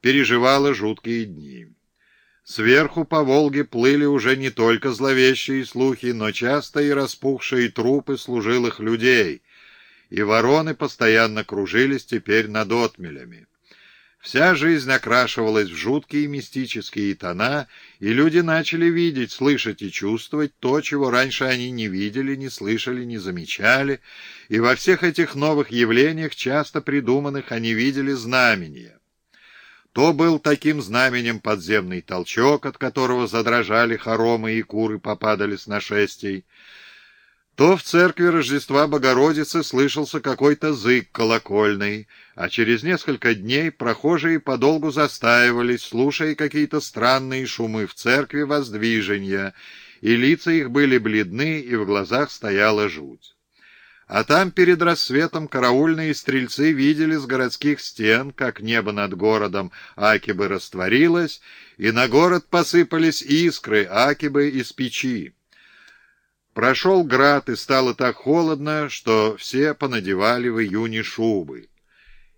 переживала жуткие дни. Сверху по Волге плыли уже не только зловещие слухи, но часто и распухшие трупы служилых людей, и вороны постоянно кружились теперь над отмелями. Вся жизнь окрашивалась в жуткие мистические тона, и люди начали видеть, слышать и чувствовать то, чего раньше они не видели, не слышали, не замечали, и во всех этих новых явлениях, часто придуманных, они видели знамения. То был таким знаменем подземный толчок, от которого задрожали хоромы и куры попадали с нашестей, то в церкви Рождества Богородицы слышался какой-то зык колокольный, а через несколько дней прохожие подолгу застаивались, слушая какие-то странные шумы в церкви воздвижения, и лица их были бледны, и в глазах стояла жуть. А там перед рассветом караульные стрельцы видели с городских стен, как небо над городом Акибы растворилось, и на город посыпались искры Акибы из печи. Прошел град, и стало так холодно, что все понадевали в июне шубы.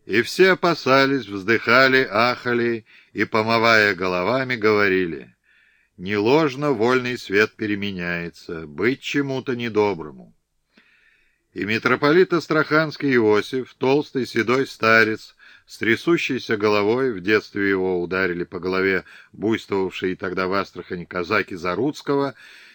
И все опасались, вздыхали, ахали и, помывая головами, говорили, «Не ложно вольный свет переменяется, быть чему-то недоброму». И митрополит Астраханский Иосиф, толстый седой старец, с трясущейся головой, в детстве его ударили по голове буйствовавшие тогда в Астрахани казаки Заруцкого,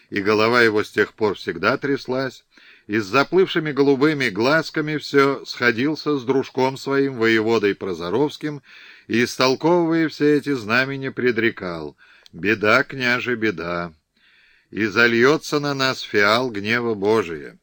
и голова его с тех пор всегда тряслась, и с заплывшими голубыми глазками все сходился с дружком своим, воеводой Прозоровским, и, истолковывая все эти знамения, предрекал «Беда, княже, беда, и зальется на нас фиал гнева Божия».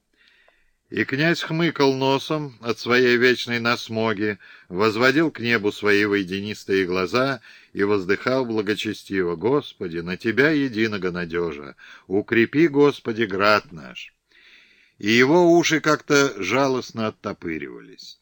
И князь хмыкал носом от своей вечной насмоги, возводил к небу свои водянистые глаза и воздыхал благочестиво, «Господи, на Тебя единого надежа! Укрепи, Господи, град наш!» И его уши как-то жалостно оттопыривались.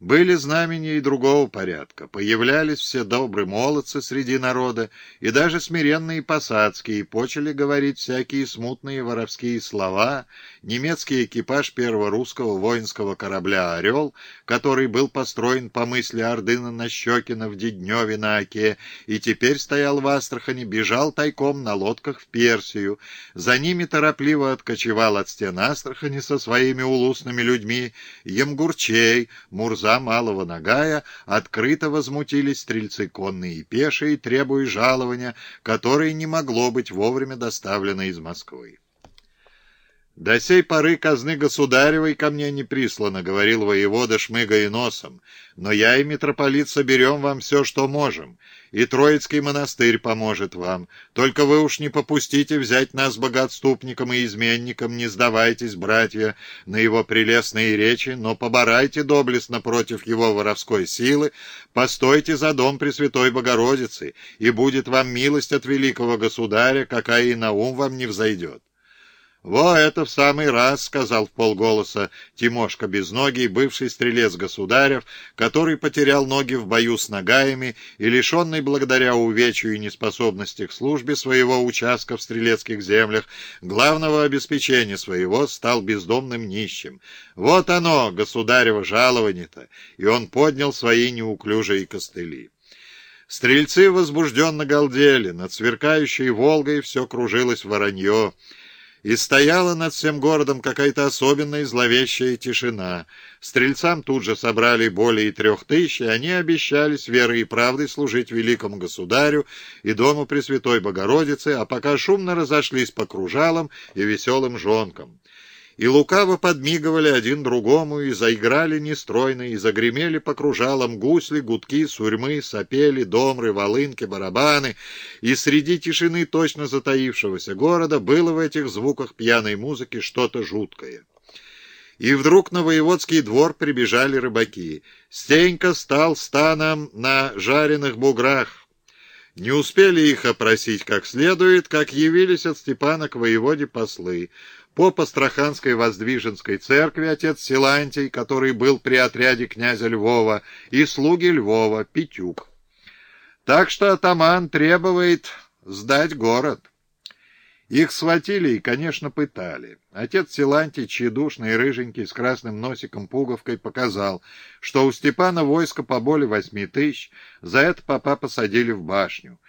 Были знамения и другого порядка. Появлялись все добрые молодцы среди народа, и даже смиренные посадские почали говорить всякие смутные воровские слова. Немецкий экипаж первого русского воинского корабля «Орел», который был построен по мысли Ордына Нащекина в Дедневе на Оке, и теперь стоял в Астрахани, бежал тайком на лодках в Персию. За ними торопливо откочевал от стен Астрахани со своими улусными людьми Емгурчей, Мурза за малого Нагая открыто возмутились стрельцы конные и пешие, требуя жалования, которое не могло быть вовремя доставлено из Москвы. «До сей поры казны государевой ко мне не прислано», — говорил воевода, шмыгая носом. «Но я и митрополит соберем вам все, что можем, и Троицкий монастырь поможет вам. Только вы уж не попустите взять нас богатступником и изменником, не сдавайтесь, братья, на его прелестные речи, но поборайте доблестно против его воровской силы, постойте за дом Пресвятой Богородицы, и будет вам милость от великого государя, какая и на ум вам не взойдет». «Во, это в самый раз», — сказал в полголоса Тимошка Безногий, бывший стрелец государев, который потерял ноги в бою с ногаями и, лишенный благодаря увечью и неспособности к службе своего участка в стрелецких землях, главного обеспечения своего, стал бездомным нищим. «Вот оно, государево жалование-то!» И он поднял свои неуклюжие костыли. Стрельцы возбужденно галдели, над сверкающей Волгой все кружилось воронье, и стояла над всем городом какая-то особенная зловещая тишина. Стрельцам тут же собрали более трех тысяч, и они обещались верой и правдой служить великому государю и дому Пресвятой Богородицы, а пока шумно разошлись по кружалам и веселым жонкам и лукаво подмигивали один другому, и заиграли нестройно, и загремели по кружалам гусли, гудки, сурьмы, сопели, домры, волынки, барабаны, и среди тишины точно затаившегося города было в этих звуках пьяной музыки что-то жуткое. И вдруг на воеводский двор прибежали рыбаки. Стенька стал станом на жареных буграх. Не успели их опросить как следует, как явились от Степана к воеводе послы по Астраханской Воздвиженской церкви отец Силантий, который был при отряде князя Львова, и слуги Львова, Петюк. Так что атаман требует сдать город. Их схватили и, конечно, пытали. Отец Силантий, тщедушный и рыженький, с красным носиком-пуговкой, показал, что у Степана войско поболее восьми тысяч, за это папа посадили в башню.